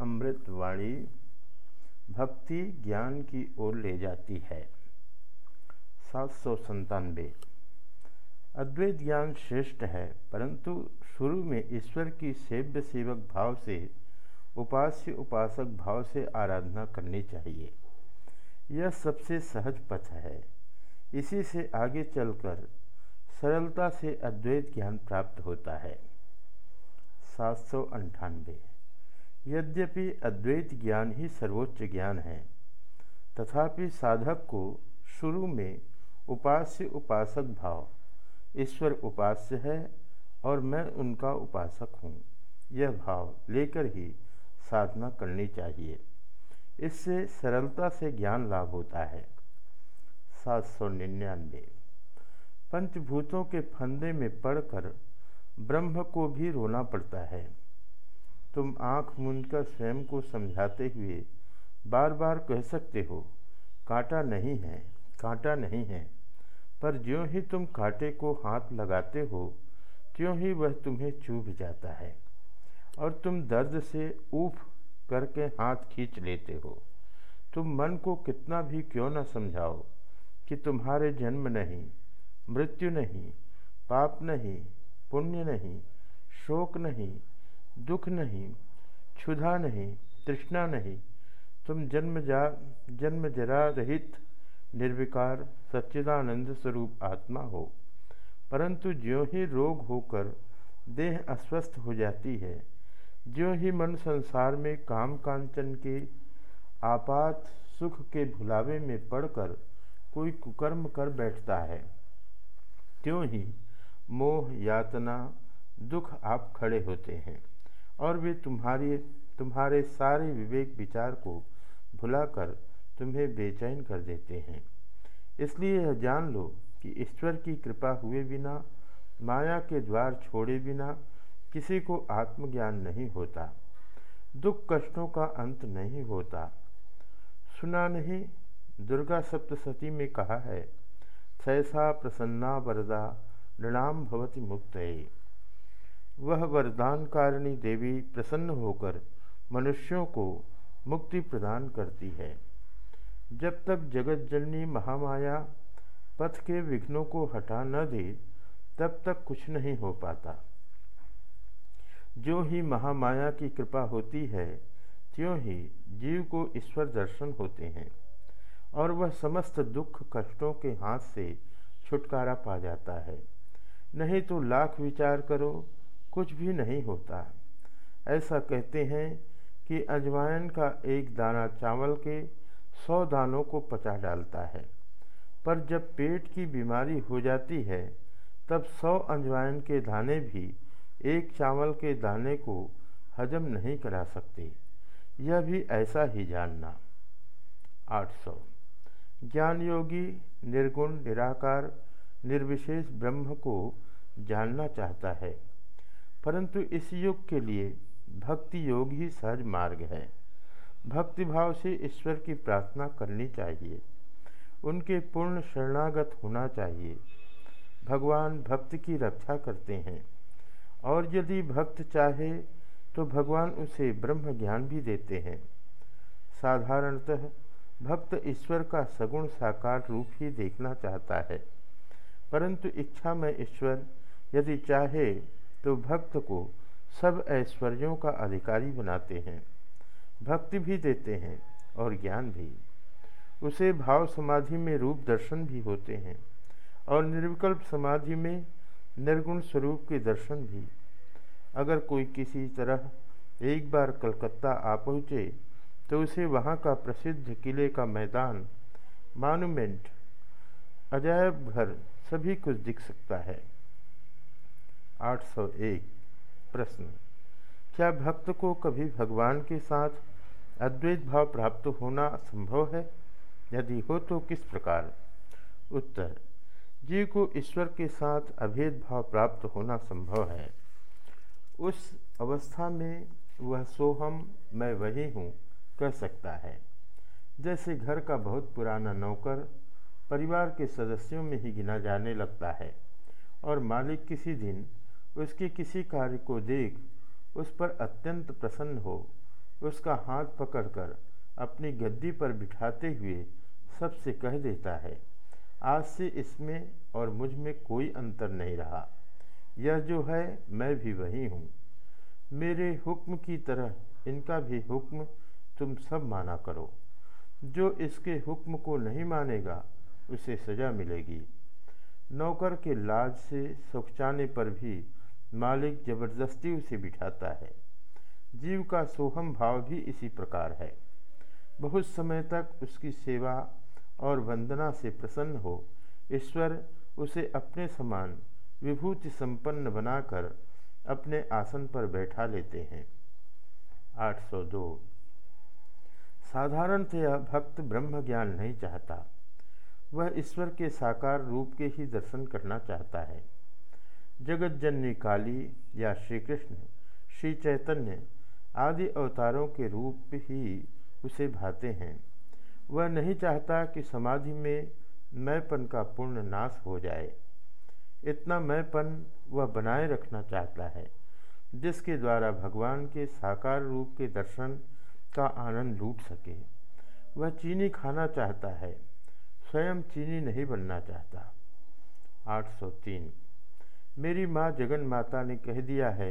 अमृतवाणी भक्ति ज्ञान की ओर ले जाती है। सात सौ संतानवे। अद्वैत ज्ञान श्रेष्ठ है, परंतु शुरू में ईश्वर की सेव्य सेवक भाव से, उपास्य उपासक भाव से आराधना करनी चाहिए। यह सबसे सहज पथ है। इसी से आगे चलकर सरलता से अद्वैत ज्ञान प्राप्त होता है। सात सौ अंठानवे। यद्यपि अद्वैत ज्ञान ही सर्वोच्च ज्ञान है, तथापि साधक को शुरू में उपास्य उपासक भाव, ईश्वर उपास्य है और मैं उनका उपासक हूँ, यह भाव लेकर ही साधना करनी चाहिए। इससे सरलता से ज्ञान लाभ होता है। सात सौ निन्यानवे। पंचभूतों के फंदे में पड़कर ब्रह्म को भी रोना पड़ता है। तुम आँख मूंदकर स्वयं को समझाते हुए बार बार कह सकते हो, कांटा नहीं है, कांटा नहीं है। पर ज्यों ही तुम कांटे को हाथ लगाते हो, त्यों ही वह तुम्हें चुभ जाता है और तुम दर्द से ऊफ करके हाथ खींच लेते हो। तुम मन को कितना भी क्यों न समझाओ कि तुम्हारे जन्म नहीं, मृत्यु नहीं, पाप नहीं, पुण्य नहीं, शोक नहीं दुख नहीं, क्षुधा नहीं, तृष्णा नहीं। तुम जन्म जा, जन्म जरा रहित, निर्विकार, सच्चिदानंद स्वरूप आत्मा हो। परंतु ज्यों ही रोग होकर देह अस्वस्थ हो जाती है, ज्यों ही मन संसार में काम कांचन के आपात सुख के भुलावे में पड़कर कोई कुकर्म कर बैठता है, त्यों ही मोह, यातना, दुख आप खड़े होते हैं। और वे तुम्हारी, तुम्हारे सारे विवेक विचार को भुलाकर तुम्हें बेचैन कर देते हैं। इसलिए यह जान लो कि ईश्वर की कृपा हुए बिना, माया के द्वार छोड़े बिना किसी को आत्मज्ञान नहीं होता। दुख कष्टों का अंत नहीं होता। सुना नहीं, दुर्गा सप्तशती में कहा है, सैसा प्रसन्ना वरदा, नृणाम भवती मुक्त वह वरदान कारिणी देवी प्रसन्न होकर मनुष्यों को मुक्ति प्रदान करती है। जब तक जगत जननी महामाया पथ के विघ्नों को हटा न दे, तब तक कुछ नहीं हो पाता। जो ही महामाया की कृपा होती है, त्यों ही जीव को ईश्वर दर्शन होते हैं और वह समस्त दुख कष्टों के हाथ से छुटकारा पा जाता है। नहीं तो लाख विचार करो कुछ भी नहीं होता ऐसा कहते हैं कि अजवाइन का एक दाना चावल के सौ दानों को पचा डालता है। पर जब पेट की बीमारी हो जाती है, तब सौ अजवाइन के दाने भी एक चावल के दाने को हजम नहीं करा सकते। यह भी ऐसा ही जानना। 800 ज्ञान योगी निर्गुण, निराकार, निर्विशेष ब्रह्म को जानना चाहता है। परंतु इस युग के लिए भक्ति योग ही सहज मार्ग है। भक्ति भाव से ईश्वर की प्रार्थना करनी चाहिए। उनके पूर्ण शरणागत होना चाहिए। भगवान भक्त की रक्षा करते हैं। और यदि भक्त चाहे तो भगवान उसे ब्रह्म ज्ञान भी देते हैं। साधारणतः भक्त ईश्वर का सगुण साकार रूप ही देखना चाहता है। परंतु इच्छा में ईश्वर यदि चाहे तो भक्त को सब ऐश्वर्यों का अधिकारी बनाते हैं। भक्ति भी देते हैं और ज्ञान भी। उसे भाव समाधि में रूप दर्शन भी होते हैं और निर्विकल्प समाधि में निर्गुण स्वरूप के दर्शन भी। अगर कोई किसी तरह एक बार कलकत्ता आ पहुँचे तो उसे वहाँ का प्रसिद्ध किले का मैदान मानूमेंट अजायब घर सभी कुछ दिख सकता है। 801 प्रश्न। क्या भक्त को कभी भगवान के साथ अद्वैत भाव प्राप्त होना संभव है? यदि हो तो किस प्रकार? उत्तर जीव को ईश्वर के साथ अभेद भाव प्राप्त होना संभव है। उस अवस्था में वह सोहम, मैं वही हूँ, कह सकता है। जैसे घर का बहुत पुराना नौकर परिवार के सदस्यों में ही गिना जाने लगता है, और मालिक किसी दिन उसके किसी कार्य को देख, उस पर अत्यंत प्रसन्न हो। उसका हाथ पकड़कर अपनी गद्दी पर बिठाते हुए सबसे कह देता है, आज से इसमें और मुझमें कोई अंतर नहीं रहा। यह जो है, मैं भी वही हूँ। मेरे हुक्म की तरह इनका भी हुक्म तुम सब माना करो। जो इसके हुक्म को नहीं मानेगा, उसे सजा मिलेगी। नौकर के लाज से सुखचाने पर भी मालिक ज़बरदस्ती उसे बिठाता है। जीव का सोहम भाव भी इसी प्रकार है। बहुत समय तक उसकी सेवा और वंदना से प्रसन्न हो, ईश्वर उसे अपने समान विभूति संपन्न बनाकर अपने आसन पर बैठा लेते हैं। 802 साधारणतया भक्त ब्रह्म ज्ञान नहीं चाहता। वह ईश्वर के साकार रूप के ही दर्शन करना चाहता है। जगत जननी काली या श्री कृष्ण श्री चैतन्य आदि अवतारों के रूप ही उसे भाते हैं। वह नहीं चाहता कि समाधि में मैंपन का पूर्ण नाश हो जाए। इतना मैंपन वह बनाए रखना चाहता है, जिसके द्वारा भगवान के साकार रूप के दर्शन का आनंद लूट सके। वह चीनी खाना चाहता है, स्वयं चीनी नहीं बनना चाहता। 803 मेरी माँ जगन माता ने कह दिया है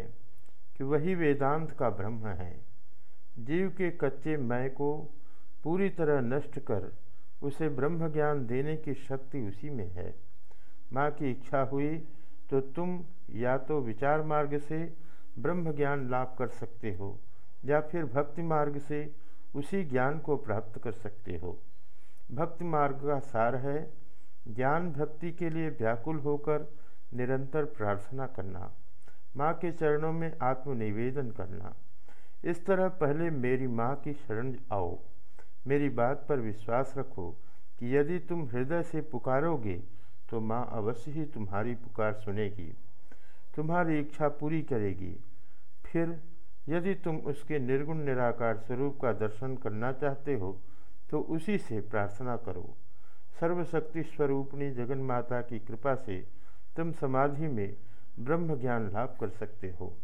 कि वही वेदांत का ब्रह्म है। जीव के कच्चे मैं को पूरी तरह नष्ट कर उसे ब्रह्म ज्ञान देने की शक्ति उसी में है। माँ की इच्छा हुई तो तुम या तो विचार मार्ग से ब्रह्म ज्ञान लाभ कर सकते हो या फिर भक्ति मार्ग से उसी ज्ञान को प्राप्त कर सकते हो। भक्ति मार्ग का सार है। ज्ञान भक्ति के लिए व्याकुल होकर निरंतर प्रार्थना करना, माँ के चरणों में आत्मनिवेदन करना। इस तरह पहले मेरी माँ की शरण आओ। मेरी बात पर विश्वास रखो कि यदि तुम हृदय से पुकारोगे तो माँ अवश्य ही तुम्हारी पुकार सुनेगी, तुम्हारी इच्छा पूरी करेगी। फिर यदि तुम उसके निर्गुण निराकार स्वरूप का दर्शन करना चाहते हो तो उसी से प्रार्थना करो। सर्वशक्ति स्वरूपणी जगन माता की कृपा से तुम समाधि में ब्रह्म ज्ञान लाभ कर सकते हो।